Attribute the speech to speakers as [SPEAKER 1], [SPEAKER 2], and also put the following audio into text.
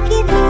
[SPEAKER 1] I'll give you